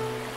Bye.